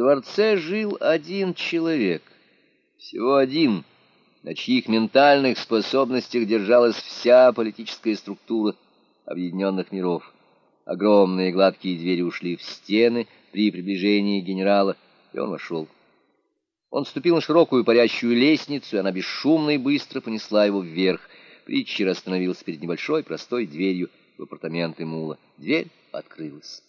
дворце жил один человек, всего один, на чьих ментальных способностях держалась вся политическая структура объединенных миров. Огромные гладкие двери ушли в стены при приближении генерала, и он вошел. Он вступил на широкую парящую лестницу, и она бесшумно и быстро понесла его вверх. Притчер остановился перед небольшой простой дверью в апартаменты Мула. Дверь открылась.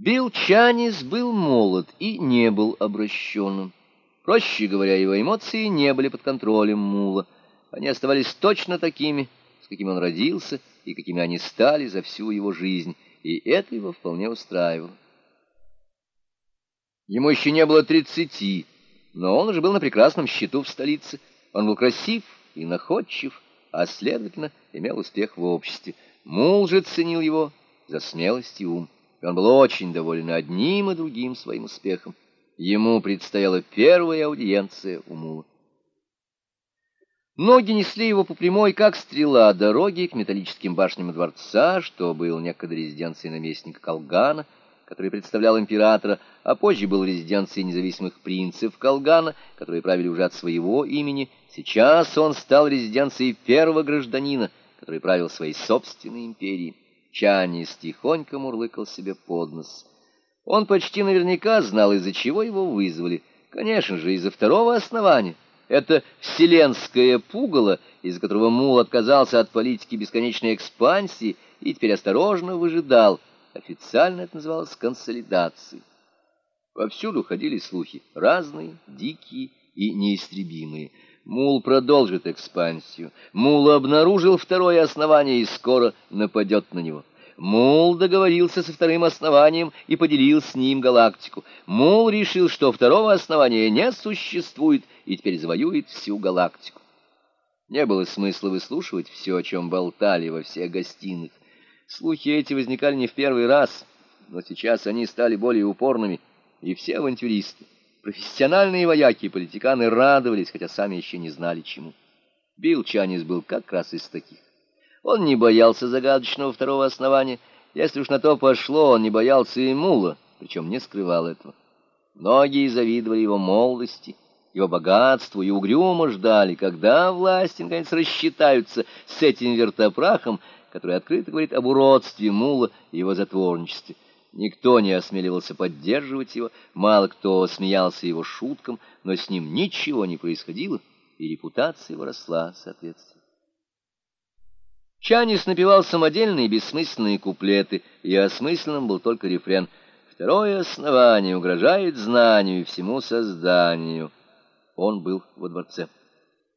Билл Чанис был молод и не был обращенным. Проще говоря, его эмоции не были под контролем Мула. Они оставались точно такими, с какими он родился и какими они стали за всю его жизнь, и это его вполне устраивало. Ему еще не было тридцати, но он уже был на прекрасном счету в столице. Он был красив и находчив, а, следовательно, имел успех в обществе. Мул же ценил его за смелость и ум, и он был очень доволен одним и другим своим успехом. Ему предстояла первая аудиенция у Мула. Ноги несли его по прямой, как стрела, дороги к металлическим башням дворца, что был некогда резиденцией наместника Колгана — который представлял императора, а позже был резиденцией независимых принцев Колгана, которые правили уже от своего имени. Сейчас он стал резиденцией первого гражданина, который правил своей собственной империей. Чанис тихонько мурлыкал себе под нос. Он почти наверняка знал, из-за чего его вызвали. Конечно же, из-за второго основания. Это вселенское пугало, из-за которого Мул отказался от политики бесконечной экспансии и теперь осторожно выжидал, Официально это называлось консолидацией. Повсюду ходили слухи, разные, дикие и неистребимые. Мул продолжит экспансию. Мул обнаружил второе основание и скоро нападет на него. Мул договорился со вторым основанием и поделил с ним галактику. Мул решил, что второго основания не существует, и теперь завоюет всю галактику. Не было смысла выслушивать все, о чем болтали во всех гостиных. Слухи эти возникали не в первый раз, но сейчас они стали более упорными, и все авантюристы, профессиональные вояки и политиканы радовались, хотя сами еще не знали чему. Билл Чанис был как раз из таких. Он не боялся загадочного второго основания, если уж на то пошло, он не боялся и мула, причем не скрывал этого. Многие завидовали его молодости, его богатству и угрюмо ждали, когда власти наконец рассчитаются с этим вертопрахом, который открыто говорит об уродстве мула и его затворничестве. Никто не осмеливался поддерживать его, мало кто смеялся его шуткам, но с ним ничего не происходило, и репутация его росла соответственно. Чанис напевал самодельные бессмысленные куплеты, и осмысленным был только рефрен «Второе основание угрожает знанию и всему созданию». Он был во дворце.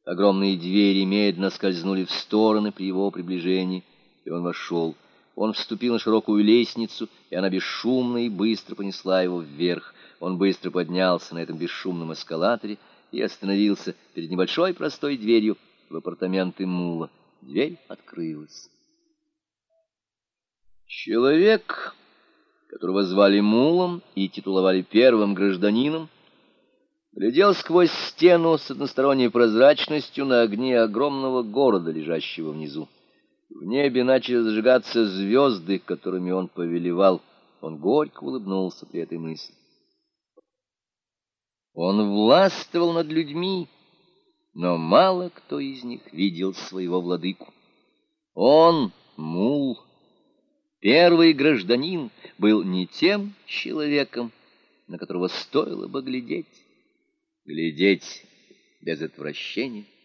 Огромные двери медленно скользнули в стороны при его приближении и он вошел. Он вступил на широкую лестницу, и она бесшумно и быстро понесла его вверх. Он быстро поднялся на этом бесшумном эскалаторе и остановился перед небольшой простой дверью в апартаменты Мула. Дверь открылась. Человек, которого звали Мулом и титуловали первым гражданином, глядел сквозь стену с односторонней прозрачностью на огни огромного города, лежащего внизу. В небе начали зажигаться звезды, которыми он повелевал. Он горько улыбнулся при этой мысли. Он властвовал над людьми, но мало кто из них видел своего владыку. Он, мул, первый гражданин, был не тем человеком, на которого стоило бы глядеть. Глядеть без отвращения —